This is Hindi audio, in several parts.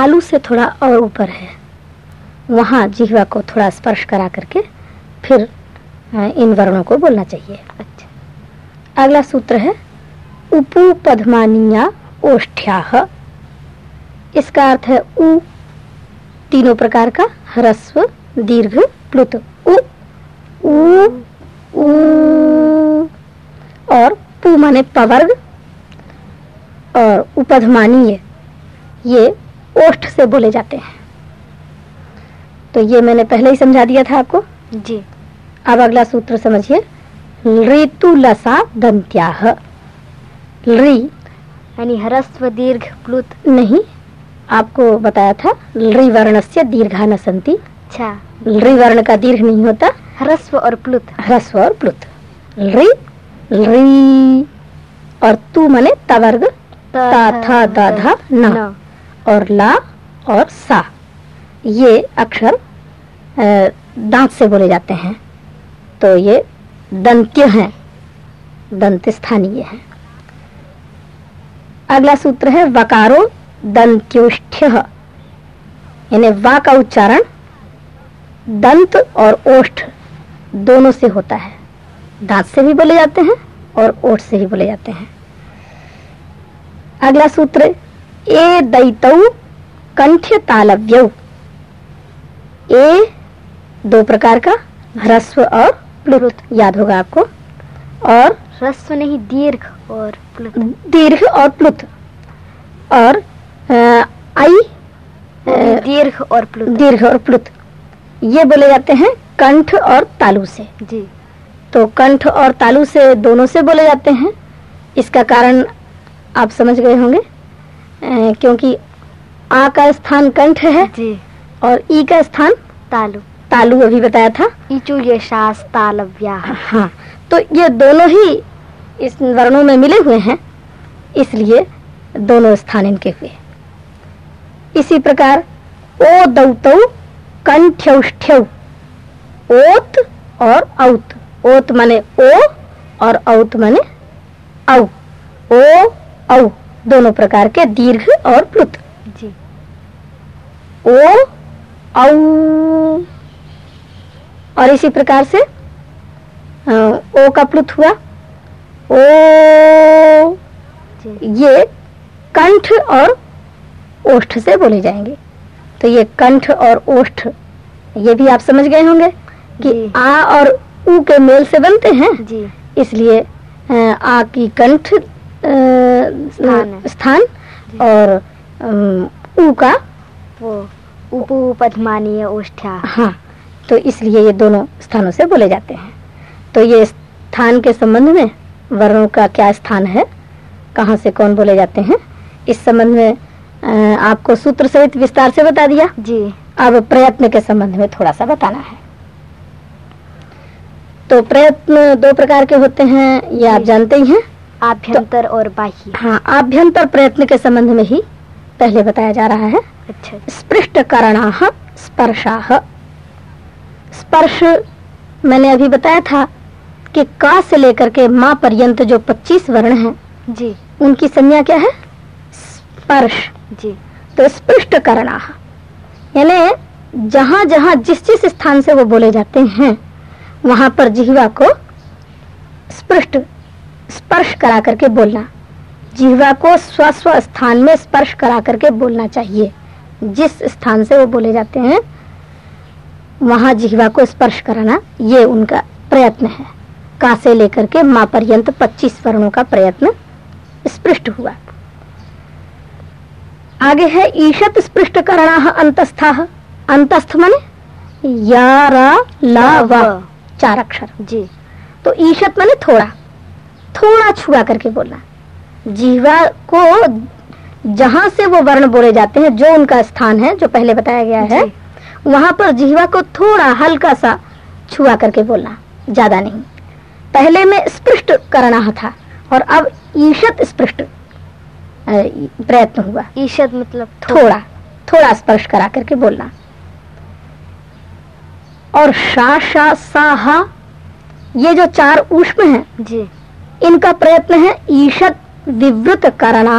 तालु से थोड़ा और ऊपर है। वहाँ जिह्वा को थोड़ा स्पर्श करा करके फिर इन वर्णों को बोलना चाहिए। अच्छा। अगला सूत्र है उपु पद्मानिया ओष्ठ्या इसका अर्थ है उ तीनों प्रकार का ह्रस्व दीर्घ प्लुत। उ उ, उ और पु माने पवर्ग। और उपधमानीय ये ओष्ठ से बोले जाते हैं। तो ये मैंने पहले ही समझा दिया था आपको। जी। अब अगला सूत्र समझिए। ऋतु लसा दंत्याह। री यानी ह्रस्व दीर्घ प्लुत। नहीं आपको बताया था री वर्ण से दीर्घा न संति अच्छा। री वर्ण का दीर्घ नहीं होता। ह्रस्व और प्लुत। ह्रस्व और प्लुत। री री। और तू मने तवर्ग। ता था दा धा न। और ला और सा। ये अक्षर दांत से बोले जाते हैं। तो ये दंत्य हैं। दंत स्थानीय है। अगला सूत्र है वकारो दंत्योष्ठ्य। यानी वा का उच्चारण दंत और ओष्ठ दोनों से होता है। दांत से भी बोले जाते हैं और ओठ से भी बोले जाते हैं। अगला सूत्र ए दैतौ कंठ तालव्य ए दो प्रकार का ह्रस्व और प्लुत। याद होगा आपको। और ह्रस्व नहीं दीर्घ और प्लुत। दीर्घ और प्लुत। और आई दीर्घ और प्लुत। दीर्घ और प्लुत। ये बोले जाते हैं कंठ और तालु से। जी। तो कंठ और तालु से दोनों से बोले जाते हैं। इसका कारण आप समझ गए होंगे। क्योंकि आ का स्थान कंठ है जी। और ई का स्थान तालु। तालु अभी बताया था। इचु यशास तालव्या। हाँ तो ये दोनों ही इस वर्णों में मिले हुए हैं इसलिए दोनों स्थान इनके हुए। इसी प्रकार ओ दौत कंठ्यौष्ठ्यौ ओत और औत। ओत माने ओ और औत माने औ। ओ औ। दोनों प्रकार के दीर्घ और प्लुत जी। ओ औ। और इसी प्रकार से ओ का प्लुत हुआ। ओ। ये कंठ और ओष्ठ से बोले जाएँगे। तो ये कंठ और ओष्ठ ये भी आप समझ गए होंगे कि आ और उ के मेल से बनते हैं। जी। इसलिए आ की कंठ स्थान, स्थान और उ का? वो ओष्ठ्या। हाँ तो इसलिए ये दोनों स्थानों से बोले जाते हैं। तो ये स्थान के संबंध में वर्णों का क्या स्थान है? कहाँ से कौन बोले जाते हैं? इस संबंध में आपको सूत्र सहित विस्तार से बता दिया? जी। अब प्रयत्न के संबंध में थोड़ा सा बताना है। तो प्रयत्न दो प्रकार के होते हैं ये आप जानते ही हैं? आभ्यंतर तो, और बाह्य। हाँ आभ्यंतर प्रयत्न के संबंध में ही पहले बताया जा रहा है। अच्छा स्पृष्ट करणा स्पर्शा। स्पर्श मैंने अभी बताया था कि का से लेकर के माँ पर्यंत जो 25 वर्ण हैं जी। उनकी संज्ञा क्या है? स्पर्श। जी। तो स्पृष्ट करना यानी जहाँ जहाँ जिस जिस स्थान से वो बोले जाते हैं वहाँ पर जिहवा को स्पृष्ट स्पर्श करा करके बोलना। जिहवा को स्व स्व स्थान में स्पर्श करा करके बोलना चाहिए। जिस स्थान से वो बोले जाते हैं वहाँ जिहवा को स्पर्श कराना ये उनका प्रयत्न है। का से लेकर के माँ पर्यंत 25 वर्णों का प्रयत्न स्पृष्ट हुआ। आगे है ईशत स्पृष्ट करणा अंतस्था। अंतस्थ मने या रा ला वा। चार अक्षर। जी। तो ईशत मने थोड़ा। थोड़ा छुआ करके बोलना। जीवा को जहाँ से वो वर्ण बोले जाते हैं जो उनका स्थान है जो पहले बताया गया है वहाँ पर जीवा को थोड़ा हल्का सा छुआ करके बोलना ज़्यादा नहीं। पहले में स्पृष्ट करना था और अब ईशत स्पृष्ट प्रयत्न हुआ। ईशत मतलब थोड़ा थोड़ा स्पर्श करा करके बोलना। और शा शा सा हा ये जो चार उष्म हैं जी। इनका प्रयत्न है ईशत विवृत करना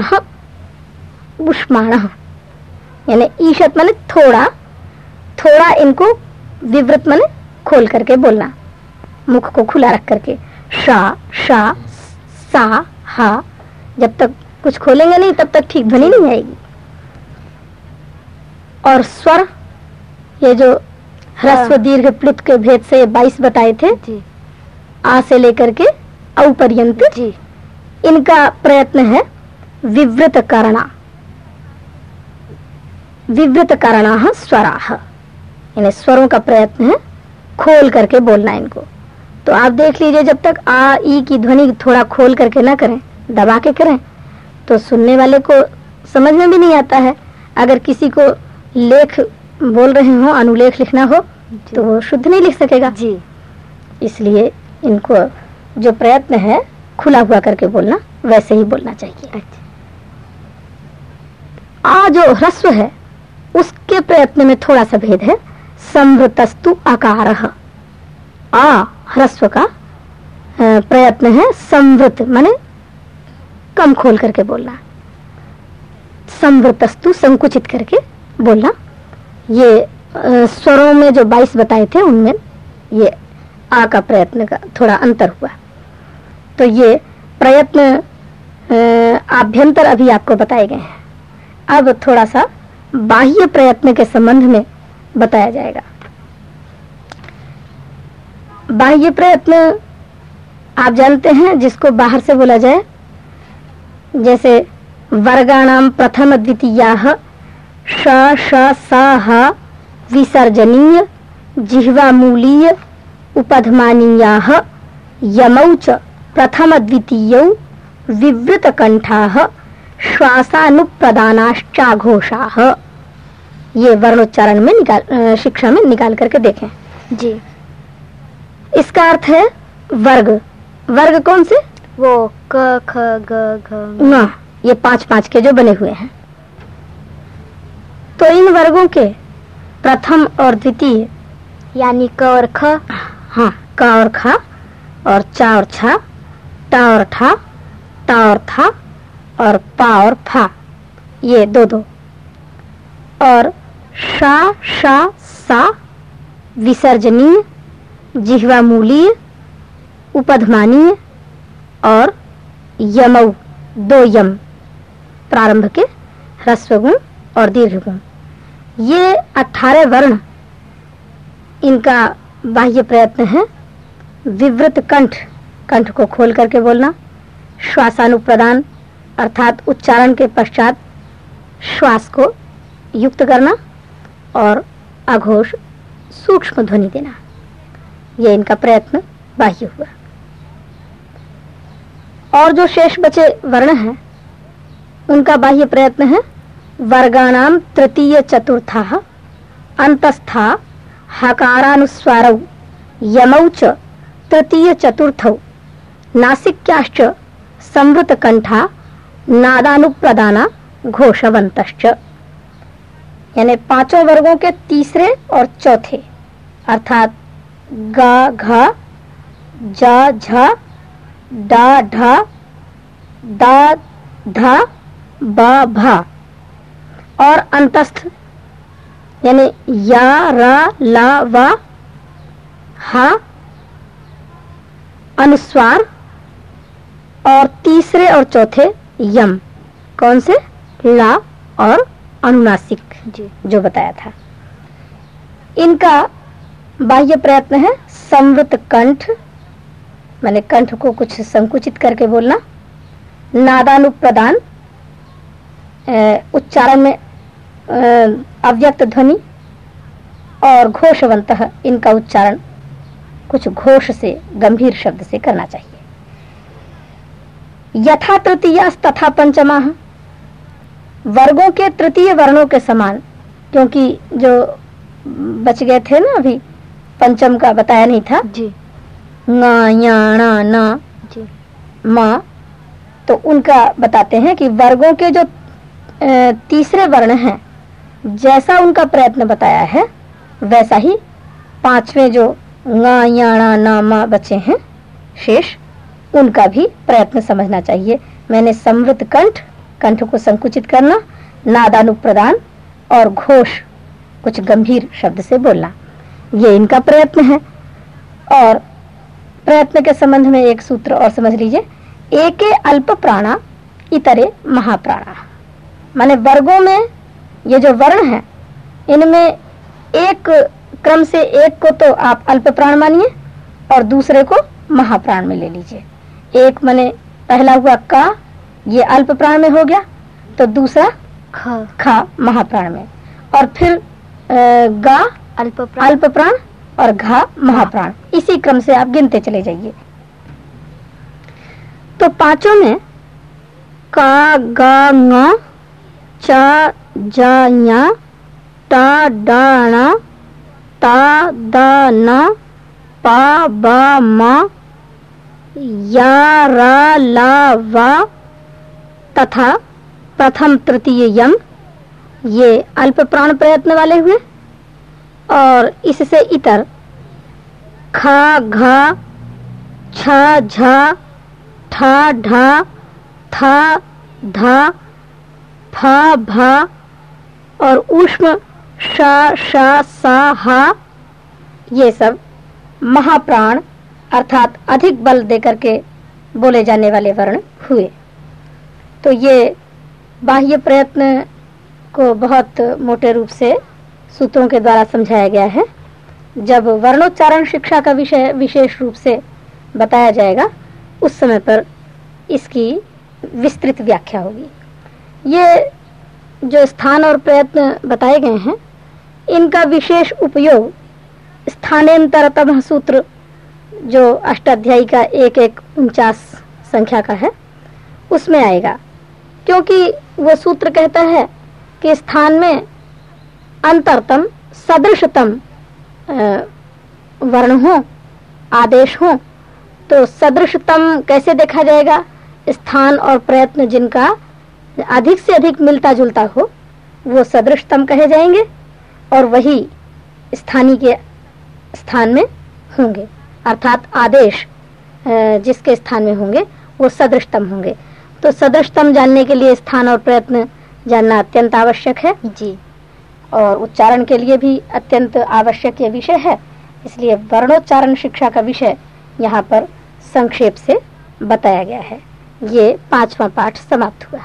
उष्माण यानी ईशत माने थोड़ा थोड़ा इनको विवृत माने खोल करके बोलना। मुख को खुला रख करके। शा शा सा हा जब तक कुछ खोलेंगे नहीं तब तक ठीक ध्वनि नहीं आएगी। और स्वर ये जो ह्रस्व हाँ। दीर्घ प्लुत के भेद से बाईस बताए थे जी। आ से लेकर के औ पर्यंत जी। इनका प्रयत्न है विवृत करणा विवृत करणा स्वरा यानी स्वरों का प्रयत्न है खोल करके बोलना इनको। तो आप देख लीजिए जब तक आ ई की ध्वनि थोड़ा खोल करके ना करें दबा के करें तो सुनने वाले को समझ में भी नहीं आता है। अगर किसी को लेख बोल रहे हो अनुलेख लिखना हो तो वो शुद्ध नहीं लिख सकेगा। जी। इसलिए इनको जो प्रयत्न है खुला हुआ करके बोलना वैसे ही बोलना चाहिए। अच्छा। आ जो ह्रस्व है उसके प्रयत्न में थोड़ा सा भेद है। संवृतस्तु आकार आ ह्रस्व का प्रयत्न है संवृत माने कम खोल करके बोलना। संवृतस्तु संकुचित करके बोलना। ये स्वरों में जो 22 बताए थे उनमें ये आ का प्रयत्न का थोड़ा अंतर हुआ। तो ये प्रयत्न आभ्यंतर अभी आपको बताए गए हैं। अब थोड़ा सा बाह्य प्रयत्न के संबंध में बताया जाएगा। बाह्य प्रयत्न आप जानते हैं, जिसको बाहर से बोला जाए, जैसे वर्गाणाम प्रथम द्वितीया विसर्जनीय, जिह्वामूलीय, उपधमानीया, यमौ च प्रथम द्वितीयौ विवृत कंठाः श्वासानुप्रदानाश्चाघोषाः। ये वर्णोच्चारण में निकाल शिक्षा में निकाल करके देखें। जी। इसका अर्थ है वर्ग। वर्ग कौन से? वो क ख ग घ न ये पाँच पाँच के जो बने हुए हैं। तो इन वर्गों के प्रथम और द्वितीय। यानी क और ख। हाँ क और खा और चा और छा टा और ठा ता और था और पा और फा ये दो दो। और शा शा, सा, विसर्जनीय, जिह्वामूलीय, उपधमानीय और यमौ, दो यम। प्रारंभ के ह्रस्व गुण और दीर्घ गुण ये अठारह वर्ण। इनका बाह्य प्रयत्न है विवृत कंठ। कंठ को खोल करके बोलना। श्वासानुप्रदान, अर्थात उच्चारण के पश्चात श्वास को युक्त करना और अघोष सूक्ष्म ध्वनि देना। ये इनका प्रयत्न बाह्य हुआ। और जो शेष बचे वर्ण हैं, उनका बाह्य प्रयत्न है वर्गाणाम तृतीय चतुर्था, अंतस्था, हकारानुस्वारौ, यमौ च तृतीय चतुर्थौ। नासिक्याश्च संवृत कंठा नादानुप्रदाना घोषवंतश्च यानी पाँचों वर्गों के तीसरे और चौथे, अर्थात गा, घा, जा, झा, डा, ढा, दा, धा, बा, भा। और अंतस्थ, यानी या, रा, ला, वा, हा, अनुस्वार और तीसरे और चौथे यम। कौन से? ला और अनुनासिक जी, जो बताया था। इनका बाह्य प्रयत्न है संवृत कंठ, मैंने कंठ को कुछ संकुचित करके बोलना। नादानुप्रदान उच्चारण में अव्यक्त ध्वनि और घोषवंत इनका उच्चारण कुछ घोष से, गंभीर शब्द से करना चाहिए। यथा तृतीया तथा पंचमा। वर्गों के तृतीय वर्णों के समान क्योंकि जो बच गए थे ना अभी पंचम का बताया नहीं था। जी। णा ना। जी। मा। तो उनका बताते हैं कि वर्गों के जो तीसरे वर्ण हैं जैसा उनका प्रयत्न बताया है वैसा ही पाँचवें जो णा ना मा बचे हैं शेष उनका भी प्रयत्न समझना चाहिए। मैंने समृद्ध कंठ कंठ को संकुचित करना नादानुप्रदान और घोष, कुछ गंभीर शब्द से बोलना। ये इनका प्रयत्न है। और प्रयत्न के संबंध में एक सूत्र और समझ लीजिए। एके अल्प प्राणा, इतरे महाप्राणा। माने वर्गों में ये जो वर्ण है, इनमें एक क्रम से एक को तो आप अल्प प्राण मानिए और दूसरे को महाप्राण में ले लीजिए। एक मने पहला हुआ का ये अल्प प्राण में हो गया तो दूसरा ख। खा महाप्राण में। और फिर गा अल्प प्राण। अल्प प्राण और घा महाप्राण। इसी क्रम से आप गिनते चले जाइए। तो पाँचों में का गा ङ चा जा या टा डा णा ता दा ना पा बा मा या रा ला वा तथा प्रथम तृतीय यम, ये अल्प प्राण प्रयत्न वाले हुए। और इससे इतर खा, घा, छा, झा, ठा, ढा, था, धा, फा, भा और उष्म शा शा सा, हा, ये सब महाप्राण अर्थात अधिक बल देकर के बोले जाने वाले वर्ण हुए। तो ये बाह्य प्रयत्न को बहुत मोटे रूप से सूत्रों के द्वारा समझाया गया है। जब वर्णोच्चारण शिक्षा का विषय, विशेष रूप से बताया जाएगा, उस समय पर इसकी विस्तृत व्याख्या होगी। ये जो स्थान और प्रयत्न बताए गए हैं, इनका विशेष उपयोग स्थानांतरतम सूत्र जो अष्टाध्यायी का एक एक उनचास संख्या का है, उसमें आएगा। क्योंकि वो सूत्र कहता है कि स्थान में अंतरतम, सदृशतम वर्ण हो, आदेश हो तो सदृशतम कैसे देखा जाएगा? स्थान और प्रयत्न जिनका अधिक से अधिक मिलता जुलता हो, वो सदृशतम कहे जाएँगे और वही स्थानीय के स्थान में होंगे। अर्थात आदेश जिसके स्थान में होंगे वो सदृशतम होंगे। तो सदृशतम जानने के लिए स्थान और प्रयत्न जानना अत्यंत आवश्यक है। जी। और उच्चारण के लिए भी अत्यंत आवश्यक ये विषय है। इसलिए वर्णोच्चारण शिक्षा का विषय यहाँ पर संक्षेप से बताया गया है। ये पांचवा पाठ समाप्त हुआ।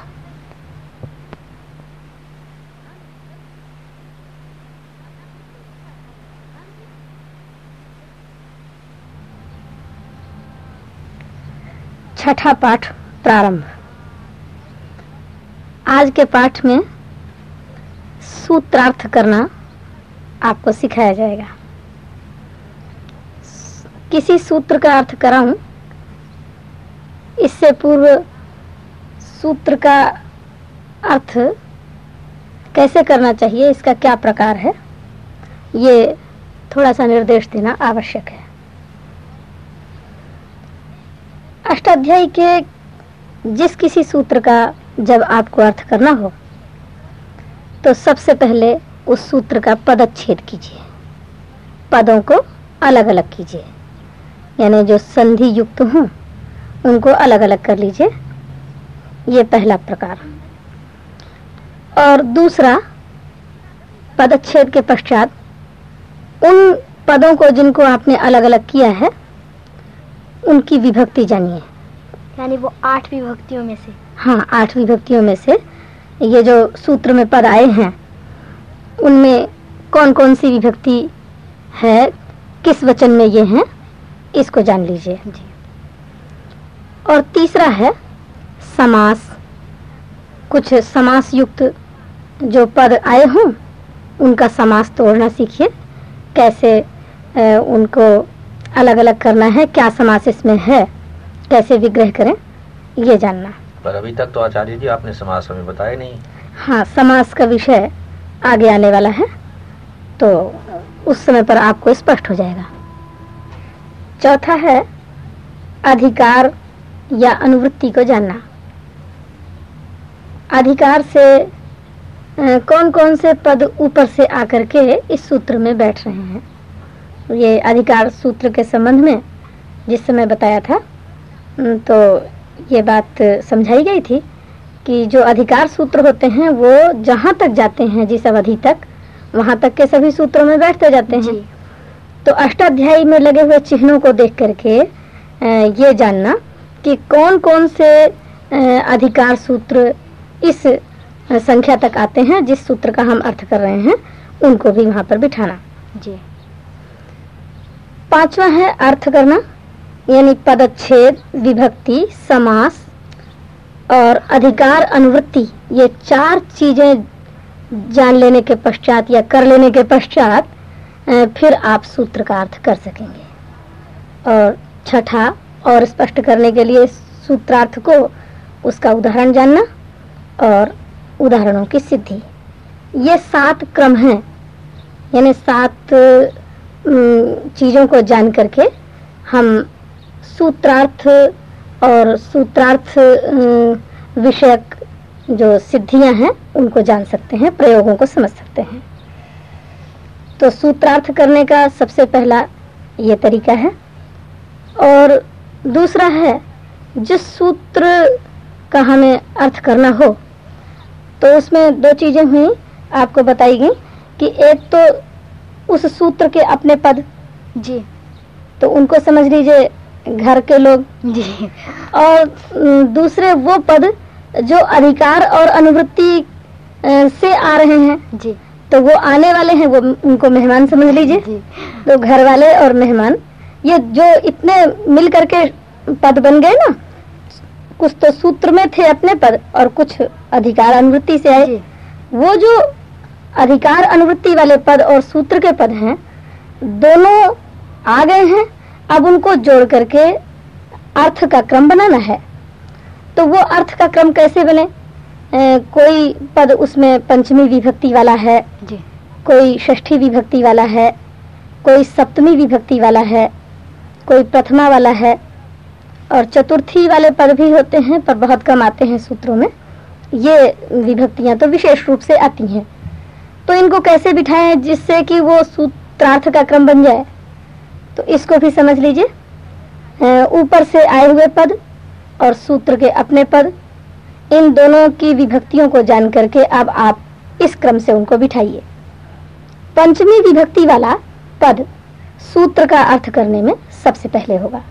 छठा पाठ प्रारंभ। आज के पाठ में सूत्रार्थ करना आपको सिखाया जाएगा। किसी सूत्र का अर्थ कराऊं, इससे पूर्व सूत्र का अर्थ कैसे करना चाहिए, इसका क्या प्रकार है, ये थोड़ा सा निर्देश देना आवश्यक है। अष्टाध्यायी के जिस किसी सूत्र का जब आपको अर्थ करना हो तो सबसे पहले उस सूत्र का पदच्छेद कीजिए। पदों को अलग अलग कीजिए। यानी जो संधि युक्त हों, उनको अलग अलग कर लीजिए। ये पहला प्रकार। और दूसरा, पदच्छेद के पश्चात उन पदों को जिनको आपने अलग अलग किया है उनकी विभक्ति जानिए। यानी वो आठ विभक्तियों में से। हाँ आठ विभक्तियों में से ये जो सूत्र में पद आए हैं उनमें कौन कौन सी विभक्ति है किस वचन में ये हैं इसको जान लीजिए। जी। और तीसरा है समास। कुछ समास युक्त जो पद आए हों उनका समास तोड़ना सीखिए। कैसे उनको अलग अलग करना है क्या समास इसमें है? कैसे विग्रह करें? ये जानना। पर अभी तक तो आचार्य जी आपने समास हमें बताया नहीं। हाँ समास का विषय आगे आने वाला है तो उस समय पर आपको स्पष्ट हो जाएगा। चौथा है अधिकार या अनुवृत्ति को जानना। अधिकार से कौन कौन से पद ऊपर से आकर के इस सूत्र में बैठ रहे हैं? ये अधिकार सूत्र के संबंध में जिस समय बताया था तो ये बात समझाई गई थी कि जो अधिकार सूत्र होते हैं वो जहाँ तक जाते हैं जिस अवधि तक वहाँ तक के सभी सूत्रों में बैठते जाते हैं। तो अष्टाध्यायी में लगे हुए चिन्हों को देख करके ये जानना कि कौन कौन से अधिकार सूत्र इस संख्या तक आते हैं जिस सूत्र का हम अर्थ कर रहे हैं उनको भी वहाँ पर बिठाना। जी। पांचवा है अर्थ करना यानी पदच्छेद, विभक्ति, समास और अधिकार अनुवृत्ति। ये चार चीज़ें जान लेने के पश्चात या कर लेने के पश्चात फिर आप सूत्र का अर्थ कर सकेंगे। और छठा और स्पष्ट करने के लिए सूत्रार्थ को उसका उदाहरण जानना और उदाहरणों की सिद्धि। ये सात क्रम हैं, यानी सात चीज़ों को जान करके हम सूत्रार्थ और सूत्रार्थ विषयक जो सिद्धियाँ हैं, उनको जान सकते हैं, प्रयोगों को समझ सकते हैं। तो सूत्रार्थ करने का सबसे पहला ये तरीका है। और दूसरा है, जिस सूत्र का हमें अर्थ करना हो तो उसमें दो चीज़ें हुई, आपको बताई गई कि एक तो उस सूत्र के अपने पद। जी। तो उनको समझ लीजिए घर के लोग। जी। और दूसरे वो पद जो अधिकार और अनुवृत्ति से आ रहे हैं। जी। तो वो आने वाले हैं वो उनको मेहमान समझ लीजिए। तो घर वाले और मेहमान ये जो इतने मिल करके पद बन गए ना कुछ तो सूत्र में थे अपने पद और कुछ अधिकार अनुवृत्ति से आए। वो जो अधिकार अनुवृत्ति वाले पद और सूत्र के पद हैं। दोनों आ गए हैं। अब उनको जोड़ करके अर्थ का क्रम बनाना है। तो वो अर्थ का क्रम कैसे बने? अ, कोई पद उसमें पंचमी विभक्ति वाला है। जी। कोई षष्ठी विभक्ति वाला है। कोई सप्तमी विभक्ति वाला है। कोई प्रथमा वाला है। और चतुर्थी वाले पद भी होते हैं पर बहुत कम आते हैं सूत्रों में। ये विभक्तियाँ तो विशेष रूप से आती हैं। तो इनको कैसे बिठाएँ जिससे कि वो सूत्रार्थ का क्रम बन जाए? तो इसको भी समझ लीजिए। ऊपर से आए हुए पद और सूत्र के अपने पद, इन दोनों की विभक्तियों को जान करके अब आप इस क्रम से उनको बिठाइए। पंचमी विभक्ति वाला पद सूत्र का अर्थ करने में सबसे पहले होगा।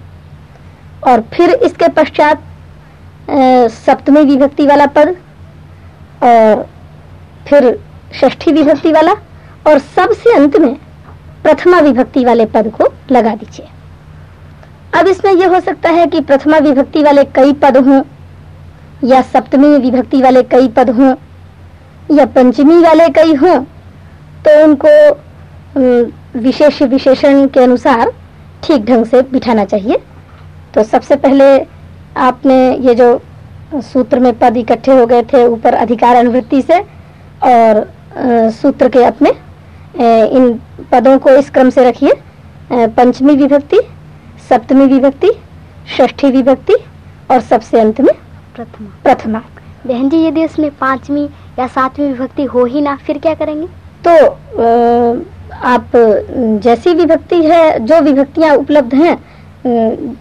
और फिर इसके पश्चात सप्तमी विभक्ति वाला पद और फिर षष्ठी विभक्ति वाला और सबसे अंत में प्रथमा विभक्ति वाले पद को लगा दीजिए। अब इसमें यह हो सकता है कि प्रथमा विभक्ति वाले कई पद हों, या सप्तमी विभक्ति वाले कई पद हों, या पंचमी वाले कई हों तो उनको विशेष विशेषण के अनुसार ठीक ढंग से बिठाना चाहिए। तो सबसे पहले आपने ये जो सूत्र में पद इकट्ठे हो गए थे ऊपर अधिकार अनुवृत्ति से और सूत्र के अपने। इन पदों को इस क्रम से रखिए। पंचमी विभक्ति सप्तमी विभक्ति षष्ठी विभक्ति और सबसे अंत में प्रथमा। प्रथमा। बहन जी यदि उसमें पांचवी या सातवीं विभक्ति हो ही ना फिर क्या करेंगे? तो आप जैसी विभक्ति है जो विभक्तियाँ उपलब्ध हैं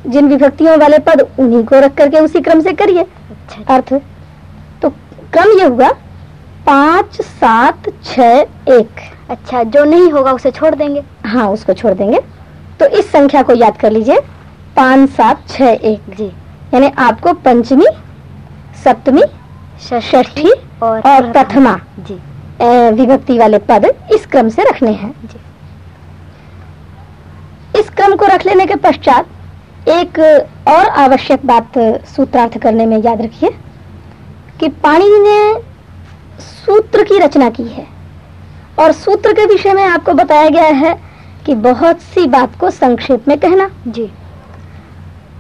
जिन विभक्तियों वाले पद उन्हीं को रख करके उसी क्रम से करिए। अच्छा। अर्थ? तो क्रम ये हुआ पाँच सात छ एक। अच्छा जो नहीं होगा उसे छोड़ देंगे? हाँ उसको छोड़ देंगे। तो इस संख्या को याद कर लीजिए। पाँच सात छ एक। जी। यानी आपको पंचमी सप्तमी षष्ठी और और प्रथमा। जी। विभक्ति वाले पद इस क्रम से रखने हैं। जी। इस क्रम को रख लेने के पश्चात एक और आवश्यक बात सूत्रार्थ करने में याद रखिए कि पाणिनि ने सूत्र की रचना की है। और सूत्र के विषय में आपको बताया गया है कि बहुत सी बात को संक्षेप में कहना। जी।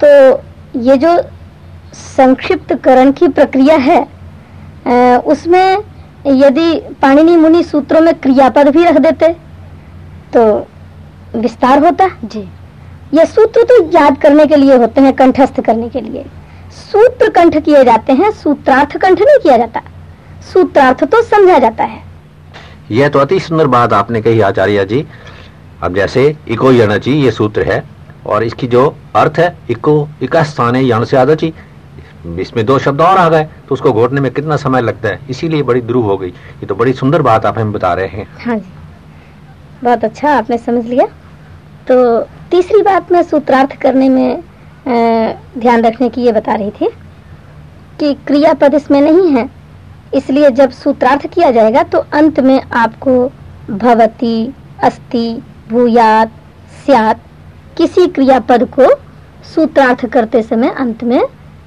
तो ये जो संक्षिप्तकरण की प्रक्रिया है उसमें यदि पाणिनि मुनि सूत्रों में क्रियापद भी रख देते तो विस्तार होता। जी। ये सूत्र तो याद करने के लिए होते हैं कंठस्थ करने के लिए। सूत्र कंठ किए जाते हैं सूत्रार्थ कंठ नहीं किया जाता। सूत्रार्थ तो समझा जाता है। यह तो अति सुंदर बात आपने कही आचार्य जी। अब जैसे इको यणची ये सूत्र है और इसकी जो अर्थ है इको इका स्थान है यण से आदची इसमें दो शब्द और आ गए तो उसको घोटने में कितना समय लगता है? इसीलिए बड़ी ध्रुव हो गई। ये तो बड़ी सुंदर बात आप हमें बता रहे हैं। हाँ जी। बहुत अच्छा आपने समझ लिया। तो तीसरी बात मैं सूत्रार्थ करने में ध्यान रखने की ये बता रही थी कि क्रियापद इसमें नहीं है इसलिए जब सूत्रार्थ किया जाएगा तो अंत में आपको भवती अस्ति भूयात स्यात किसी क्रियापद को सूत्रार्थ करते समय अंत में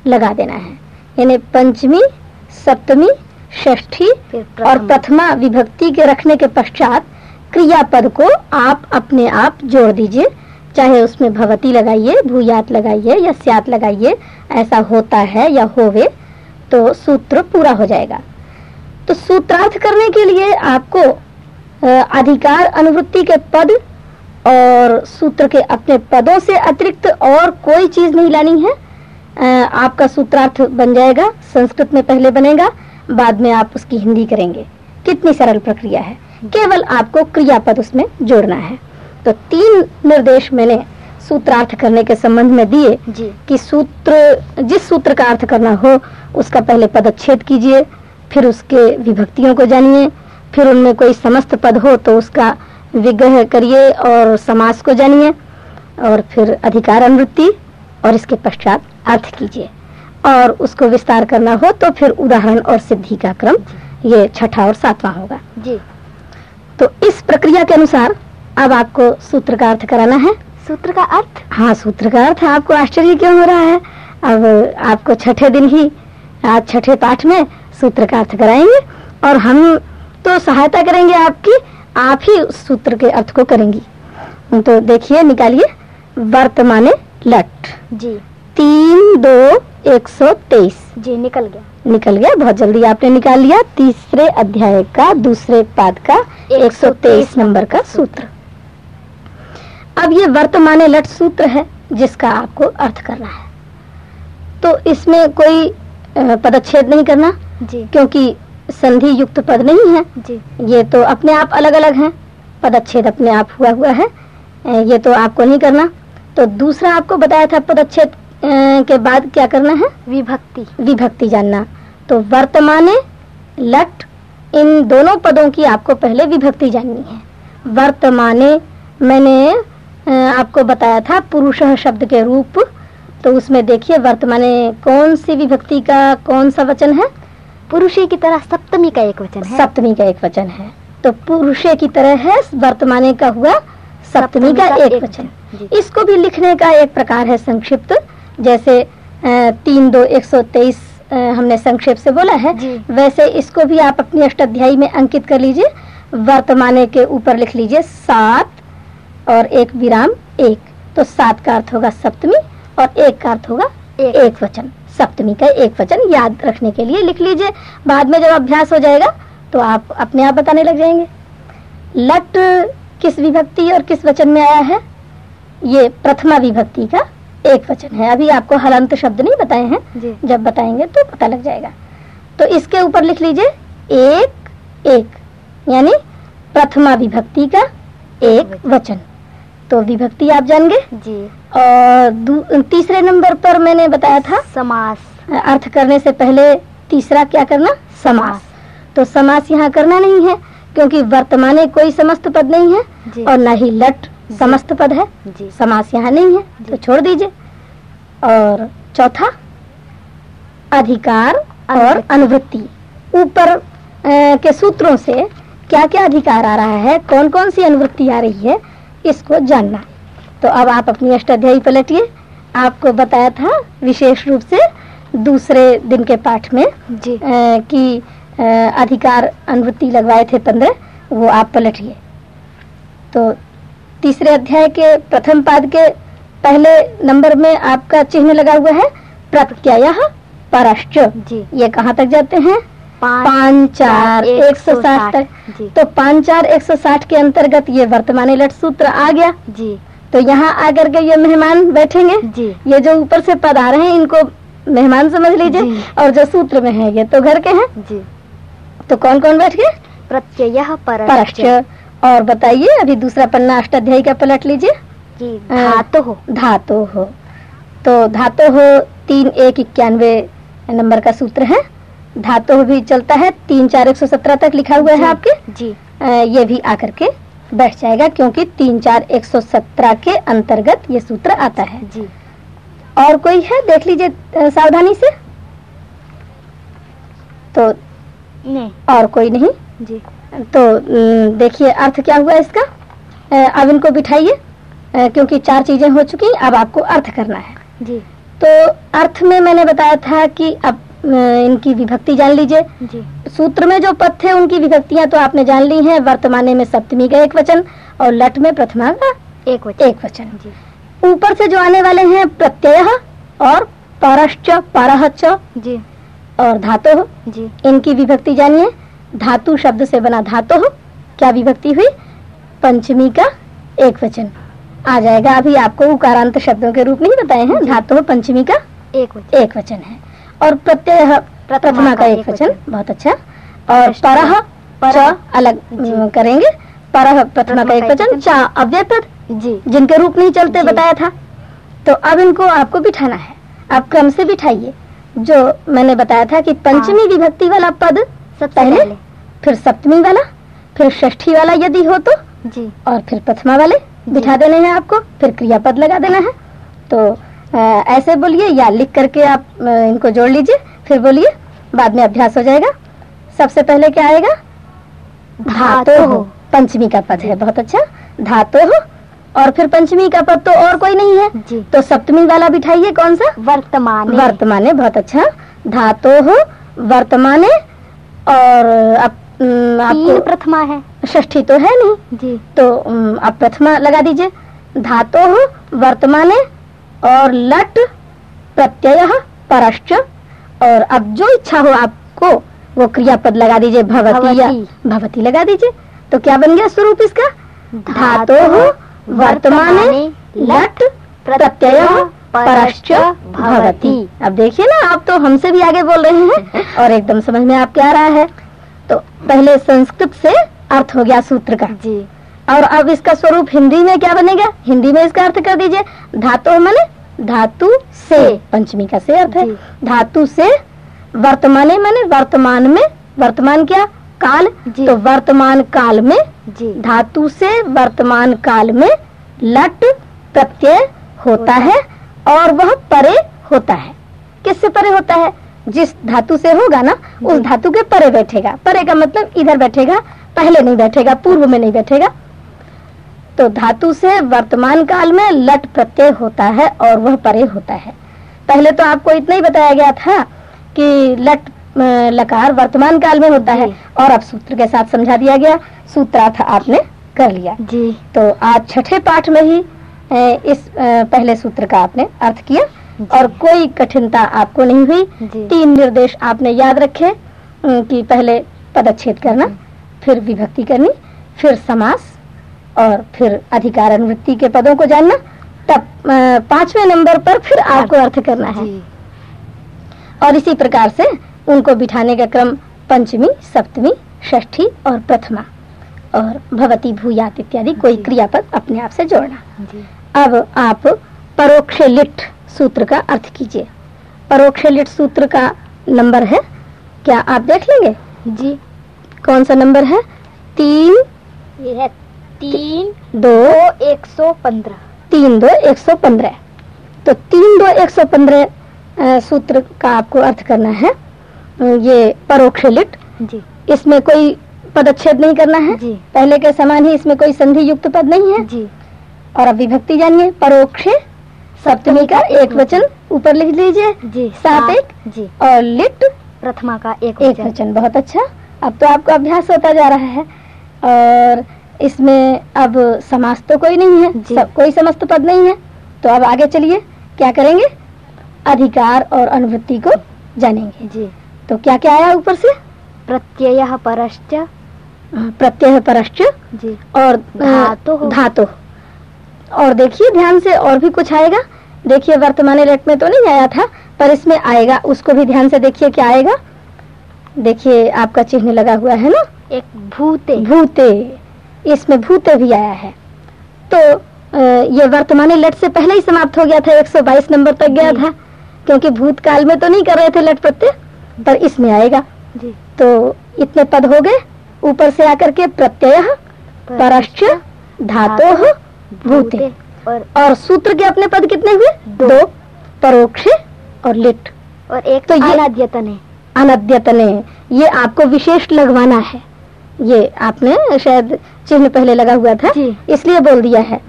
लगा देना है। यानी पंचमी सप्तमी षष्ठी और प्रथमा विभक्ति के रखने के पश्चात क्रियापद को आप अपने आप जोड़ दीजिए। चाहे उसमें भवती लगाइए भूयात लगाइए या स्यात लगाइए ऐसा होता है या होवे तो सूत्र पूरा हो जाएगा। तो सूत्रार्थ करने के लिए आपको अधिकार अनुवृत्ति के पद और सूत्र के अपने पदों से अतिरिक्त और कोई चीज़ नहीं लानी है। आपका सूत्रार्थ बन जाएगा संस्कृत में पहले बनेगा बाद में आप उसकी हिंदी करेंगे। कितनी सरल प्रक्रिया है। केवल आपको क्रियापद उसमें जोड़ना है। तो तीन निर्देश मैंने सूत्रार्थ करने के संबंध में दिए कि सूत्र जिस सूत्र का अर्थ करना हो उसका पहले पदच्छेद कीजिए। फिर उसके विभक्तियों को जानिए। फिर उनमें कोई समस्त पद हो तो उसका विग्रह करिए और समास को जानिए। और फिर अधिकार अनुवृत्ति और इसके पश्चात अर्थ कीजिए। और उसको विस्तार करना हो तो फिर उदाहरण और सिद्धि का क्रम ये छठा और सातवां होगा। जी। तो इस प्रक्रिया के अनुसार अब आपको सूत्र का अर्थ कराना है। सूत्र का अर्थ? हाँ सूत्र का अर्थ आपको आश्चर्य क्यों हो रहा है? अब आपको छठे दिन ही आज छठे पाठ में सूत्र का अर्थ कराएँगे और हम तो सहायता करेंगे आपकी आप ही उस सूत्र के अर्थ को करेंगी। तो देखिए निकालिए। वर्तमाने लट। जी। तीन दो एक सौ तेईस। जी निकल गया। निकल गया बहुत जल्दी आपने निकाल लिया। तीसरे अध्याय का दूसरे पाद का एक सौ तेईस नंबर का सूत्र। अब ये वर्तमाने लट सूत्र है जिसका आपको अर्थ करना है। तो इसमें कोई पदच्छेद नहीं करना। जी। क्योंकि संधि युक्त पद नहीं है। जी। ये तो अपने आप अलग अलग हैं। पदच्छेद अपने आप हुआ हुआ है। ये तो आपको नहीं करना। तो दूसरा आपको बताया था पदच्छेद के बाद क्या करना है? विभक्ति। विभक्ति जानना। तो वर्तमाने लट इन दोनों पदों की आपको पहले विभक्ति जाननी है। वर्तमाने मैंने आपको बताया था पुरुष शब्द के रूप। तो उसमें देखिए वर्तमाने कौन सी विभक्ति का कौन सा वचन है? पुरुषे की तरह सप्तमी का एक वचन है। सप्तमी का एक वचन है। तो पुरुषे की तरह है वर्तमाने का हुआ सप्तमी का, का एक वचन। इसको भी लिखने का एक प्रकार है संक्षिप्त। जैसे तीन दो एक सौ तेईस हमने संक्षेप से बोला है। वैसे इसको भी आप अपनी अष्टाध्यायी में अंकित कर लीजिए। वर्तमाने के ऊपर लिख लीजिए सात और एक विराम एक। तो सात का अर्थ होगा सप्तमी और एक का अर्थ होगा एक, एक वचन। सप्तमी का एक वचन याद रखने के लिए लिख लीजिए। बाद में जब अभ्यास हो जाएगा तो आप अपने आप बताने लग जाएँगे। लट किस विभक्ति और किस वचन में आया है? ये प्रथमा विभक्ति का एक वचन है। अभी आपको हलंत शब्द नहीं बताए हैं। जब बताएँगे तो पता लग जाएगा। तो इसके ऊपर लिख लीजिए एक एक यानी प्रथमा विभक्ति का एक वचन। तो विभक्ति आप जान गए जी। और तीसरे नंबर पर मैंने बताया था समास। अर्थ करने से पहले तीसरा क्या करना? समास। तो समास यहाँ करना नहीं है क्योंकि वर्तमाने कोई समस्त पद नहीं है और न ही लट समस्त पद है। समास यहाँ नहीं है तो छोड़ दीजिए। और चौथा अधिकार और अनुवृत्ति ऊपर के सूत्रों से क्या क्या अधिकार आ रहा है कौन कौन सी अनुवृत्ति आ रही है इसको जानना। तो अब आप अपनी अष्टाध्यायी पलटिए। आपको बताया था विशेष रूप से दूसरे दिन के पाठ में जी। आ, कि आ, अधिकार अनुवृत्ति लगवाए थे पंद्रह वो आप पलटिए। तो तीसरे अध्याय के प्रथम पाद के पहले नंबर में आपका चिन्ह लगा हुआ है प्रत्यय परश्च। जी। ये कहाँ तक जाते हैं? पाँच चार एक सौ साठ। तक। तो पाँच चार एक सौ साठ के अंतर्गत ये वर्तमान लट सूत्र आ गया। जी। तो यहाँ आकर के ये मेहमान बैठेंगे। जी। ये जो ऊपर से पद आ रहे हैं इनको मेहमान समझ लीजिए। और जो सूत्र में है ये तो घर के हैं? जी। तो कौन कौन बैठ गए? प्रत्यय परश्च और बताइए अभी दूसरा पन्ना अष्टाध्यायी का पलट लीजिए। धातु हो। धातु हो। तो धातु हो तीन एक इक्यानवे नंबर का सूत्र है। धातु भी चलता है तीन चार एक सौ सत्रह तक लिखा हुआ है आपके। जी। अ, ये भी आकर के बैठ जाएगा क्योंकि तीन चार एक सौ सत्रह के अंतर्गत ये सूत्र आता है। जी। और कोई है? देख लीजिए सावधानी से। तो नहीं। और कोई नहीं? जी। तो देखिए अर्थ क्या हुआ इसका? अब इनको बिठाइए क्योंकि चार चीज़ें हो चुकी अब आपको अर्थ करना है। जी। तो अर्थ में मैंने बताया था कि अब इनकी विभक्ति जान लीजिए। सूत्र में जो पद थे उनकी विभक्तियाँ तो आपने जान ली हैं। वर्तमाने में सप्तमी का एक वचन और लट में प्रथमा का एक वचन। एक वचन। ऊपर से जो आने वाले हैं प्रत्यय और परश्च परह च जी। और धातु। जी। इनकी विभक्ति जानिए। धातु शब्द से बना धातु। क्या विभक्ति हुई? पंचमी का एक वचन। आ जाएगा। अभी आपको उकारांत शब्दों के रूप में ही बताए हैं। धातु पंचमी का एक वचन। एक वचन है। और प्रत्यय प्रथमा का एक वचन बहुत अच्छा। और परह च अलग करेंगे। परह प्रथमा का एक वचन चा अव्यय पद जी। जिनके रूप नहीं चलते बताया था। तो अब इनको आपको बिठाना है। आप क्रम से बिठाइए। जो मैंने बताया था कि पंचमी विभक्ति वाला पद सबसे पहले फिर सप्तमी वाला फिर षष्ठी वाला यदि हो तो जी। और फिर प्रथमा वाले बिठा देने हैं आपको फिर क्रियापद लगा देना है। तो ऐसे बोलिए या लिख करके आप इनको जोड़ लीजिए फिर बोलिए बाद में अभ्यास हो जाएगा। सबसे पहले क्या आएगा? धातो हो। पंचमी का पद है बहुत अच्छा। धातो हो और फिर पंचमी का पद तो और कोई नहीं है। तो सप्तमी वाला बिठाइए कौन सा? वर्तमान। वर्तमाने बहुत अच्छा। धातो हो वर्तमाने और अब आपको प्रथमा है। षष्ठी तो है नहीं। जी। तो अब प्रथमा लगा दीजिए। धातो हो वर्तमाने और लट प्रत्यय परश्च। और अब जो इच्छा हो आपको वो क्रियापद लगा दीजिए भवती या भवती। लगा दीजिए। तो क्या बन गया स्वरूप इसका? धातो हो वर्तमाने लट प्रत्यय परश्च भवती। अब देखिए ना आप तो हमसे भी आगे बोल रहे हैं और एकदम समझ में आपके आ रहा है। तो पहले संस्कृत से अर्थ हो गया सूत्र का। जी। और अब इसका स्वरूप हिंदी में क्या बनेगा? हिंदी में इसका अर्थ कर दीजिए धातु माने धातु से पंचमी का से अर्थ है। धातु से वर्तमान माने वर्तमान में वर्तमान क्या? काल। तो वर्तमान काल में धातु से वर्तमान काल में लट प्रत्यय होता है। और वह परे होता है। किससे परे होता है? जिस धातु से होगा ना उस धातु के परे बैठेगा। परे का मतलब इधर बैठेगा पहले नहीं बैठेगा पूर्व में नहीं बैठेगा। तो धातु से वर्तमान काल में लट प्रत्यय होता है और वह परे होता है। पहले तो आपको इतना ही बताया गया था कि लट लकार वर्तमान काल में होता है और अब सूत्र के साथ समझा दिया गया सूत्रार्थ आपने कर लिया। जी। तो आज छठे पाठ में ही इस पहले सूत्र का आपने अर्थ किया और कोई कठिनता आपको नहीं हुई। तीन निर्देश आपने याद रखे कि पहले पदच्छेद करना फिर विभक्ति करनी फिर समास और फिर अधिकार अनुवृत्ति के पदों को जानना तब पाँचवें नंबर पर फिर आपको अर्थ करना है। और इसी प्रकार से उनको बिठाने का क्रम पंचमी सप्तमी षष्ठी और प्रथमा और भवती भूयात इत्यादि कोई। क्रियापद अपने आप से जोड़ना। अब आप परोक्ष लिट सूत्र का अर्थ कीजिए। परोक्ष लिट सूत्र का नंबर है क्या आप देख लेंगे? जी। कौन सा नंबर है? तीन है तीन दो एक सौ पंद्रह। तीन दो एक सौ पंद्रह। तो तीन दो एक सौ पंद्रह सूत्र का आपको अर्थ करना है। ये परोक्ष लिट। जी। इसमें कोई पदच्छेद नहीं करना है। जी। पहले के समान ही इसमें कोई संधि युक्त पद नहीं है। जी। और अब विभक्ति जानिए। परोक्ष सप्तमी का एक वचन। ऊपर लिख लीजिए। जी। सात एक जी। और लिट। प्रथमा का एक एक वचन। वचन। बहुत अच्छा। अब तो आपको अभ्यास होता जा रहा है। और इसमें अब समास तो कोई नहीं है सब कोई समस्त पद नहीं है। तो अब आगे चलिए क्या करेंगे? अधिकार और अनुवृत्ति को जानेंगे। जी। तो क्या क्या आया ऊपर से? प्रत्यय परश्च। प्रत्यय परश्च। जी। और धातुः। धातु। और देखिए ध्यान से और भी कुछ आएगा। देखिए वर्तमान रेट में तो नहीं आया था पर इसमें आएगा। उसको भी ध्यान से देखिए क्या आएगा। देखिए आपका चिन्ह लगा हुआ है ना? एक भूते। भूते। इसमें भूते भी आया है। तो ये वर्तमान लट से पहले ही समाप्त हो गया था 122 नंबर तक गया था क्योंकि भूतकाल में तो नहीं कर रहे थे लट प्रत्यय पर इसमें आएगा। जी। तो इतने पद हो गए ऊपर से आकर के प्रत्यय परश्च धातो भूते। और और सूत्र के अपने पद कितने हुए? दो। दो। परोक्ष और लिट। और एक तो ये- अनाद्यतन। है अनद्यतने। ये आपको विशेष लगवाना है। ये आपने शायद चिन्ह पहले लगा हुआ था इसलिए बोल दिया है।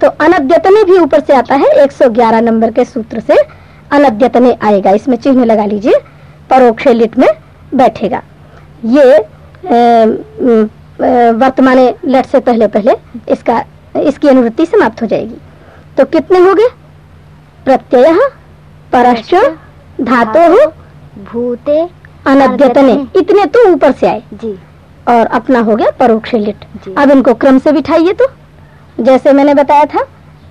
तो अनद्यतने भी ऊपर से आता है 111 नंबर के सूत्र से अनद्यतने आएगा। इसमें चिन्ह लगा लीजिए परोक्ष लिट में बैठेगा। ये वर्तमाने लट से पहले पहले इसका इसकी अनुवृत्ति समाप्त हो जाएगी। तो कितने हो गए प्रत्यय परश्च धातो भूते अनद्यतने। इतने तो ऊपर से आए। जी। और अपना हो गया परोक्ष लिट। अब इनको क्रम से बिठाइए तो। जैसे मैंने बताया था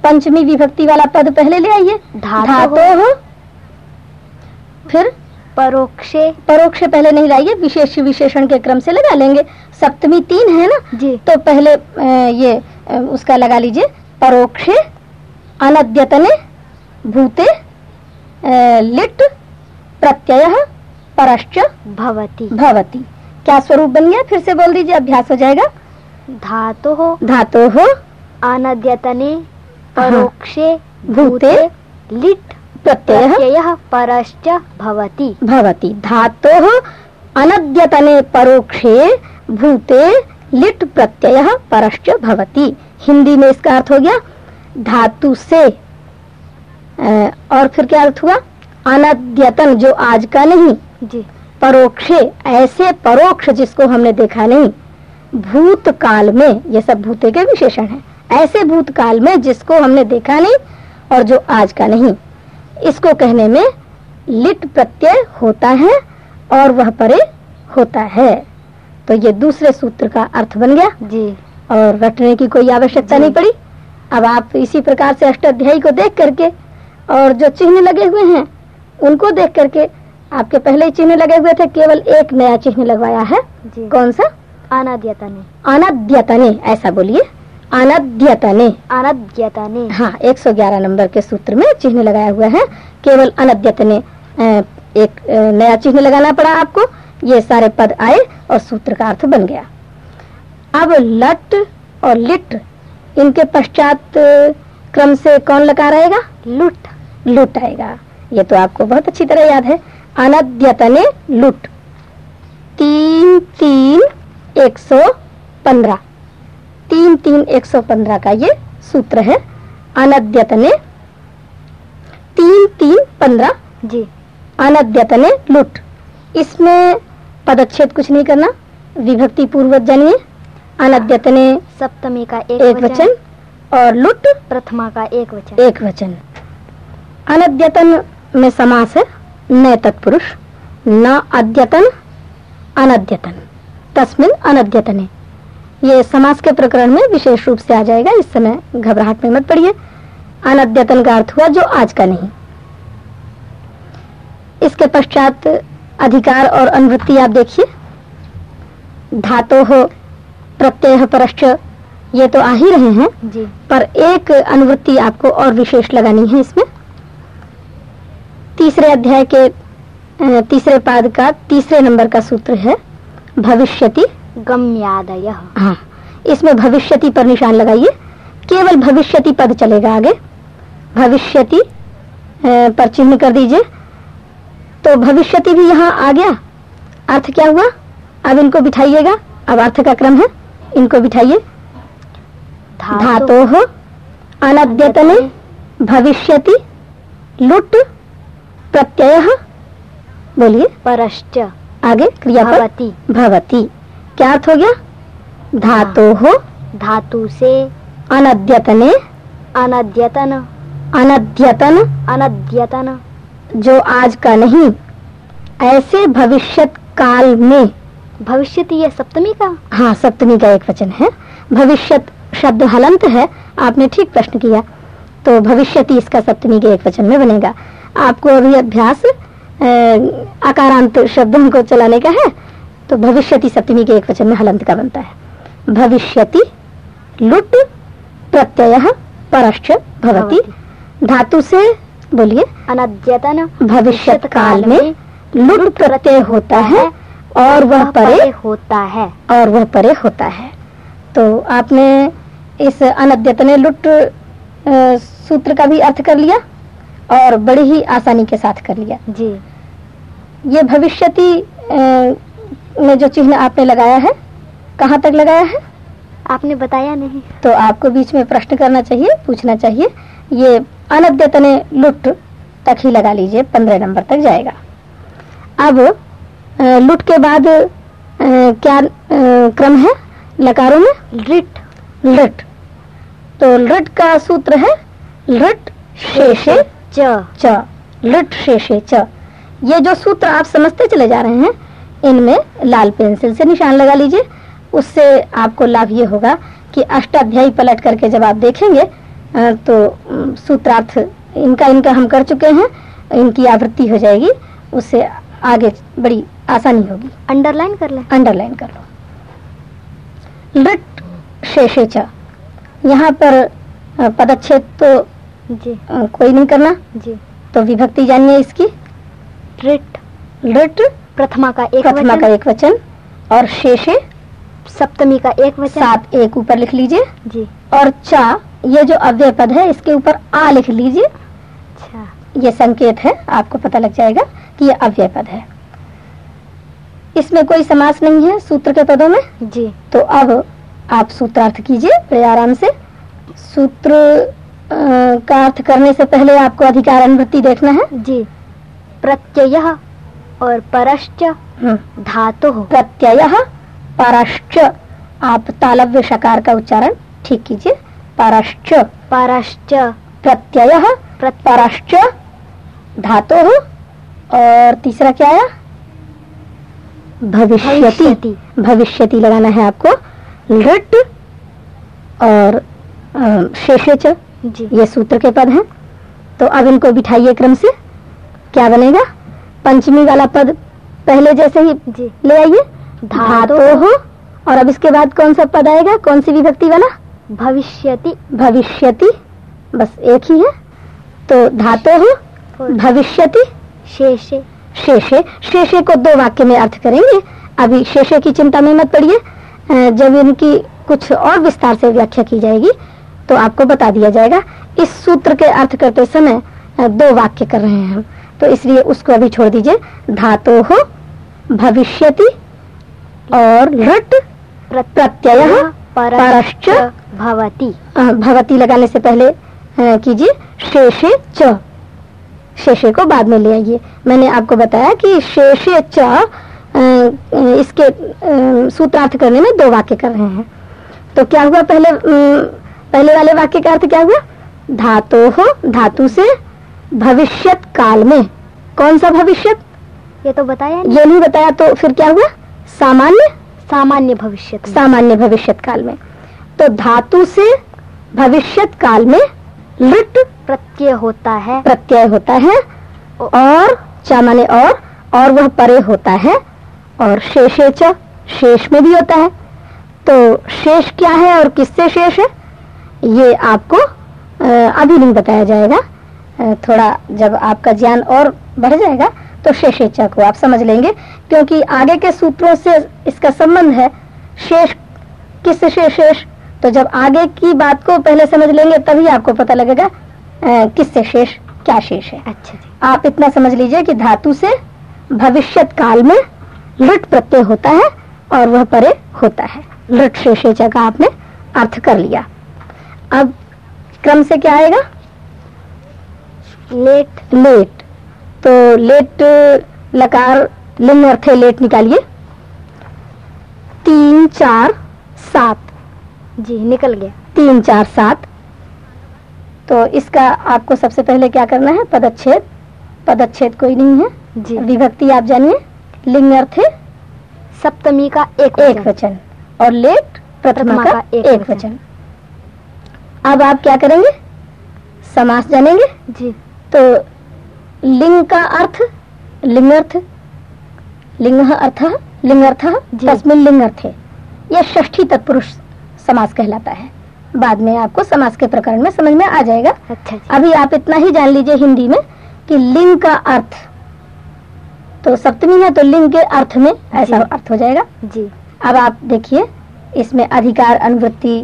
पंचमी विभक्ति वाला पद पहले ले आइए। धातो हो। फिर? परोक्षे। परोक्ष पहले नहीं लाइए विशेष विशेषण के क्रम से लगा लेंगे। सप्तमी तीन है ना? जी। तो पहले ये उसका लगा लीजिए। परोक्षे अनद्यतने भूते लिट प्रत्यय परश्च भवती। भवति। क्या स्वरूप बन गया? फिर से बोल दीजिए अभ्यास हो जाएगा। धातो हो। धातो हो। अनद्यतने परोक्षे भूते लिट् प्रत्यय परश्च भवति। भवति। धातो अनद्यतने परोक्षे भूते लिट प्रत्यय परश्च भवति। हिंदी में इसका अर्थ हो गया धातु से। और फिर क्या अर्थ हुआ? अनद्यतन जो आज का नहीं। जी। परोक्षे ऐसे परोक्ष जिसको हमने देखा नहीं भूतकाल में ये सब भूते के विशेषण हैं ऐसे भूतकाल में जिसको हमने देखा नहीं और जो आज का नहीं। इसको कहने में लिट प्रत्यय होता है और वह परे होता है। तो ये दूसरे सूत्र का अर्थ बन गया। जी। और रटने की कोई आवश्यकता नहीं पड़ी। अब आप इसी प्रकार से अष्टाध्यायी को देख करके और जो चिन्ह लगे हुए हैं उनको देख करके आपके पहले ही चिन्ह लगे हुए थे केवल एक नया चिन्ह लगवाया है। जी। कौन सा? अनद्यतने अनद्यतने ऐसा बोलिए। अनद्यतने अनद्यतने हाँ 111 नंबर के सूत्र में चिन्ह लगाया हुआ है। केवल अनद्यतने एक नया चिन्ह लगाना पड़ा आपको। ये सारे पद आए और सूत्र का अर्थ बन गया। अब लट और लिट इनके पश्चात क्रम से कौन लगा रहेगा लुट। लुट आएगा। ये तो आपको बहुत अच्छी तरह याद है। अनद्यतने लुट। तीन तीन एक सौ पंद्रह। तीन तीन एक सौ पंद्रह का ये सूत्र है अनद्यतने। तीन तीन पंद्रह जी अनद्यतने लुट। इसमें पदच्छेद कुछ नहीं करना विभक्ति पूर्वक जानिए। अनद्यतने सप्तमी का एक, एक वचन और लुट प्रथमा का एक वचन। एक वचन। अनद्यतन में समास है। न तत्पुरुष न अद्यतन अनद्यतन। तस्मिन अनद्यतने। ये समास के प्रकरण में विशेष रूप से आ जाएगा इस समय घबराहट में मत पड़िए। अनद्यतन का अर्थ हुआ जो आज का नहीं। इसके पश्चात अधिकार और अनुवृत्ति आप देखिए। धातो हो प्रत्यय परश्च ये तो आ ही रहे हैं जी। पर एक अनुवृत्ति आपको और विशेष लगानी है इसमें। तीसरे अध्याय के तीसरे पाद का तीसरे नंबर का सूत्र है भविष्यति गम्यादय। हाँ इसमें भविष्यति पर निशान लगाइए। केवल भविष्यति पद चलेगा आगे। भविष्यति पर चिन्ह कर दीजिए। तो भविष्यति भी यहाँ आ गया। अर्थ क्या हुआ? अब इनको बिठाइएगा। अब अर्थ का क्रम है। इनको बिठाइए। धातो अनद्यतने। भविष्यति लुट प्रत्यय? बोलिए। परश्च। आगे क्रियापद भवति। भवति। क्या अर्थ हो गया? धातो हो। धातु? से अनद्यतने। अनद्यतन। अनद्यतन। अनद्यतन। जो आज का नहीं ऐसे भविष्यत काल में। भविष्य ये सप्तमी का? हाँ सप्तमी का एक वचन है। भविष्यत शब्द हलंत है। आपने ठीक प्रश्न किया। तो भविष्यति इसका सप्तमी के एक वचन में बनेगा। आपको अभी अभ्यास अ, आकारांत शब्दों को चलाने का है तो भविष्यति सप्तमी के एक वचन में हलंत का बनता है। भविष्यति लुट प्रत्यय परश्च भवति। धातु से बोलिए। अनद्यतन। भविष्य काल में लुट प्रत्यय होता है और वह परे होता है। और वह परे होता है। तो आपने इस अनद्यतने लुट सूत्र का भी अर्थ कर लिया? और बड़ी ही आसानी के साथ कर लिया। जी। ये भविष्यति में जो चिन्ह आपने लगाया है कहाँ तक लगाया है? आपने बताया नहीं। तो आपको बीच में प्रश्न करना चाहिए पूछना चाहिए। ये अनद्यतने लुट तक ही लगा लीजिए पंद्रह नंबर तक जाएगा। अब लुट के बाद क्या क्रम है लकारों में? लिट। लट। तो लट का सूत्र है लट शेषे च च लट शेषे च। ये जो सूत्र आप समझते चले जा रहे हैं इनमें लाल पेंसिल से निशान लगा लीजिए। उससे आपको लाभ ये होगा कि अष्टाध्यायी पलट करके जब आप देखेंगे तो सूत्रार्थ इनका इनका हम कर चुके हैं इनकी आवृत्ति हो जाएगी उससे आगे बड़ी आसानी होगी। अंडरलाइन कर ले। अंडरलाइन कर लो। लट शेषे च। यहाँ पर पदच्छेद तो जी। कोई नहीं करना? जी। तो विभक्ति जानिए इसकी। रिट लट प्रथमा का एक प्रथमा वचन। का एक वचन। और शेषे? सप्तमी का एक वचन। सात एक ऊपर लिख लीजिए। जी। और चा ये जो अव्यय पद है इसके ऊपर आ लिख लीजिए। अच्छा। ये संकेत है आपको पता लग जाएगा कि ये अव्यय पद है। इसमें कोई समास नहीं है सूत्र के पदों में? जी। तो अब आप सूत्रार्थ कीजिए बड़े आराम से। सूत्र का अर्थ करने से पहले आपको अधिकार अनुवृत्ति देखना है? जी। प्रत्यय और परश्च हम्म। धातु। प्रत्यय परश्च। आप तालव्य शकार का उच्चारण ठीक कीजिए। परश्च। परश्च। प्रत्यय परश्च। धातु और तीसरा क्या आया? भविष्यति। भविष्यति। लगाना है आपको। लट और शेषे जी। ये सूत्र के पद हैं। तो अब इनको बिठाइए क्रम से। क्या बनेगा? पंचमी वाला पद पहले जैसे ही जी। ले आइए। धातु हो और अब इसके बाद कौन सा पद आएगा? कौन सी विभक्ति वाला? भविष्यति। भविष्यति। बस एक ही है। तो धातो हो भविष्यति। शेषे। शेषे। शेषे को दो वाक्य में अर्थ करेंगे। अभी शेषे की चिंता में मत पड़िए। जब इनकी कुछ और विस्तार से व्याख्या की जाएगी तो आपको बता दिया जाएगा इस सूत्र के अर्थ करते समय दो वाक्य कर रहे हैं हम। तो इसलिए उसको अभी छोड़ दीजिए धातो हो भविष्यति और लट प्रत्यय परश्च भवति। भवती लगाने से पहले कीजिए शेषे च। शेषे को बाद में ले आइए। मैंने आपको बताया कि शेषे च इसके सूत्रार्थ करने में दो वाक्य कर रहे हैं। तो क्या हुआ पहले पहले वाले वाक्य का अर्थ क्या हुआ? धातु हो धातु से भविष्यत काल में। कौन सा भविष्यत? ये तो बताया नहीं। ये नहीं बताया तो फिर क्या हुआ? सामान्य? सामान्य भविष्य सामान्य भविष्यत काल में। तो धातु से भविष्यत काल में लृट प्रत्यय होता है। प्रत्यय होता है और चा माने और और वह परे होता है और शेषे च शेष में भी होता है। तो शेष क्या है और किससे शेष है? ये आपको अभी नहीं बताया जाएगा। थोड़ा जब आपका ज्ञान और बढ़ जाएगा तो शेषे च को आप समझ लेंगे क्योंकि आगे के सूत्रों से इसका संबंध है। शेष किससे शेष शेष? तो जब आगे की बात को पहले समझ लेंगे तभी आपको पता लगेगा किससे शेष क्या शेष है। अच्छा जी। आप इतना समझ लीजिए कि धातु से भविष्य काल में लुट प्रत्यय होता है और वह परे होता है। लुट शेषेचा का आपने अर्थ कर लिया। अब क्रम से क्या आएगा? लेट लेट तो लेट लकार लिंग अर्थ है लेट निकालिए। तीन चार सात। जी निकल गया। तीन चार सात। तो इसका आपको सबसे पहले क्या करना है? पदच्छेद। पदच्छेद कोई नहीं है। जी। विभक्ति आप जानिए। लिंग अर्थ है। सप्तमी का एक एक वचन। और लेट प्रथमा का का एक वचन। अब आप क्या करेंगे? समास जानेंगे? जी। तो लिंग का अर्थ लिंगर्थ लिंग अर्थ लिंगर्थ जी। तस्मिन लिंगर्थे। यह षष्ठी तत्पुरुष समास कहलाता है। बाद में आपको समास के प्रकरण में समझ में आ जाएगा। अच्छा जी। अभी आप इतना ही जान लीजिए हिंदी में कि लिंग का अर्थ तो सप्तमी है तो लिंग के अर्थ में ऐसा अर्थ हो जाएगा। जी। अब आप देखिए इसमें अधिकार अनुवृत्ति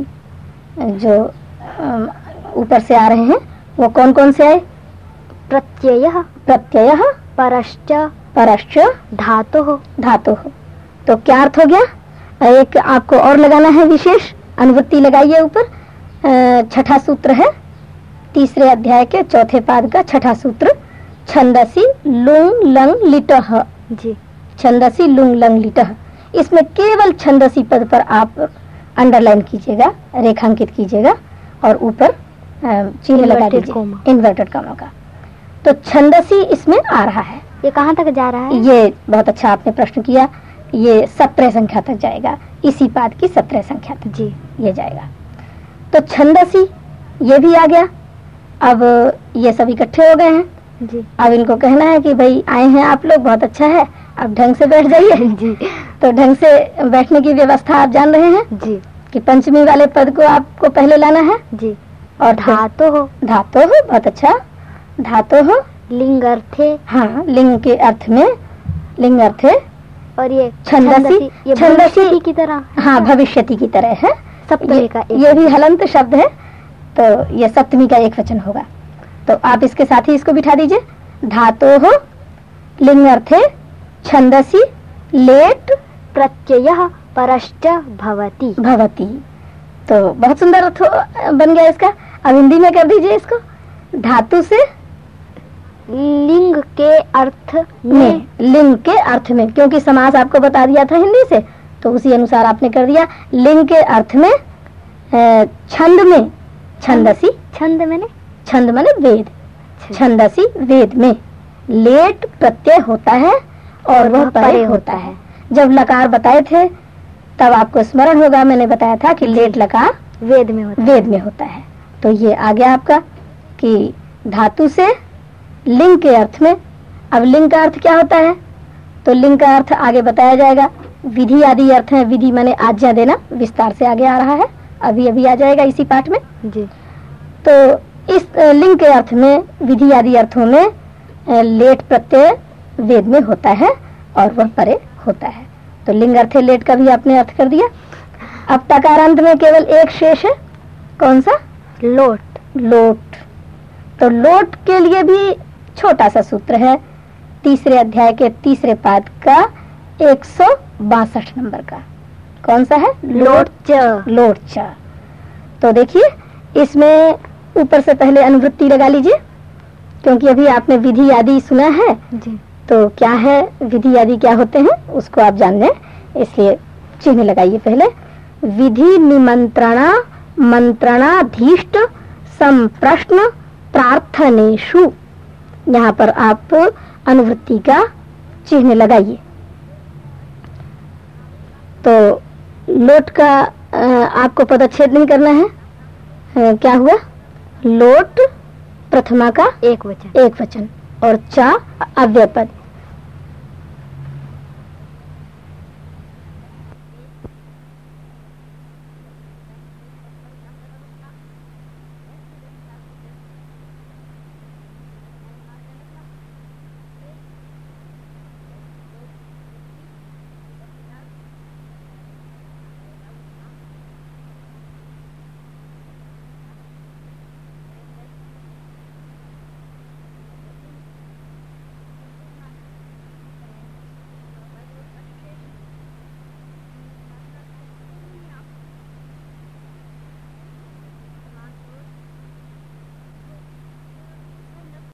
जो ऊपर से आ रहे हैं। वो कौन कौन से आए? प्रत्यय। प्रत्यय। परश्च। परश्च। धातु। धातु। तो क्या अर्थ हो गया? एक आपको और लगाना है विशेष। अनुवृत्ति लगाइए ऊपर। छठा सूत्र है। तीसरे अध्याय के चौथे पाद का छठा सूत्र। छंदसी लुंग लंग लिटह जी। छंदसी लुंग लंग लिटह इसमें केवल छंदसी पद पर आप अंडरलाइन कीजिएगा रेखांकित कीजिएगा। और ऊपर चिन्ह लगा दीजिए। इन्वर्टेड कॉमा का। तो छंदसी इसमें आ रहा है। ये कहाँ तक जा रहा है? ये बहुत अच्छा आपने प्रश्न किया। ये सत्रह संख्या तक जाएगा। इसी पाद की सत्रह संख्या तक जी। ये जाएगा। तो छंदसी ये भी आ गया। अब ये सब इकट्ठे हो गए हैं। जी। अब इनको कहना है कि भाई आए हैं आप लोग बहुत अच्छा है। अब ढंग से बैठ जाइए। जी। तो ढंग से बैठने की व्यवस्था आप जान रहे हैं। जी। कि पंचमी वाले पद को आपको पहले लाना है? जी। और धातु हो। धातु हो बहुत अच्छा। धातु हो? लिंग अर्थे हाँ लिंग के अर्थ में लिंग अर्थ है और ये छंदसी- छंदसी- की तरह। हाँ भविष्यति की तरह है। सप्तमी का एक। ये भी हलंत शब्द है तो ये सप्तमी का एक वचन होगा। तो आप इसके साथ ही इसको बिठा दीजिए। धातो हो लिंग अर्थे छंदसी लेट प्रत्यय। परश्च भवति। भवती। तो बहुत सुंदर अर्थ बन गया इसका। अब हिंदी में कर दीजिए इसको। धातु से? लिंग के अर्थ में। लिंग के अर्थ में क्योंकि समास आपको बता दिया था हिंदी से तो उसी अनुसार आपने कर दिया। लिंग के अर्थ में छंद में छंदसी। छंद मैंने। छंद माने वेद। छंदसी वेद में। लेट प्रत्यय होता है और वह परे होता है। जब लकार बताए थे तब आपको स्मरण होगा मैंने बताया था कि लेट लकार वेद में होता वेद में होता है। तो ये आ गया आपका कि धातु से लिंग के अर्थ में अब लिंग का अर्थ क्या होता है? तो लिंग का अर्थ आगे बताया जाएगा। विधि आदि अर्थ है विधि मैंने आज्ञा देना विस्तार से आगे आ रहा है। अभी अभी आ जाएगा इसी पाठ में। जी। तो इस लिंग के अर्थ में विधि आदि अर्थों में लेट प्रत्यय वेद में होता है और वह परे होता है। तो लिंग अर्थ लेट का भी आपने अर्थ कर दिया। अब तकारांत में केवल एक शेष है। कौन सा? लोट। लोट। तो लोट के लिए भी छोटा सा सूत्र है। तीसरे अध्याय के तीसरे पाद का एक सौ बासठ नंबर का। कौन सा है? लोट च। लोट चा। तो देखिए इसमें ऊपर से पहले अनुवृत्ति लगा लीजिए क्योंकि अभी आपने विधि आदि सुना है। जी। तो क्या है विधि आदि क्या होते हैं उसको आप जान लें। इसलिए चिन्ह लगाइए पहले। विधि निमंत्रणा मंत्रणाधीष्ट संप्रश्न प्रार्थनेशु यहाँ पर आप अनुवृत्ति का चिन्ह लगाइए। तो लोट का आपको पदच्छेद नहीं करना है। क्या हुआ? लोट प्रथमा का एक वचन। एक वचन। और चा अव्यय पद